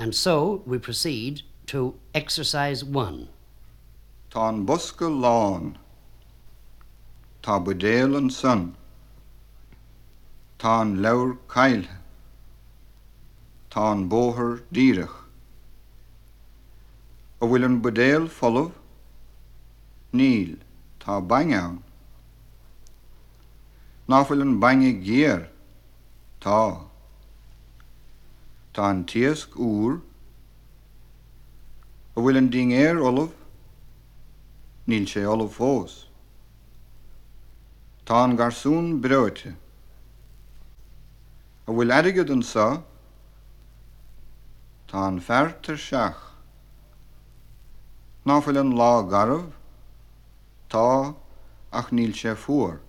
And so we proceed to exercise one. Tá bosca lán Tá budéal an sun Tá leabhar caiilthe Tá bóthir díireach a bhfuil an budéal folamh Níl tá bang ann náfuil an bange géar tá Tá an tíasc úr a bhfuil an ding éir olah níl sé olah fós. Tá an garsún breite. a bhfuil aigad an sa Tá an fertar seach. Náfuil an lá garbh tá ach níl sé fuór.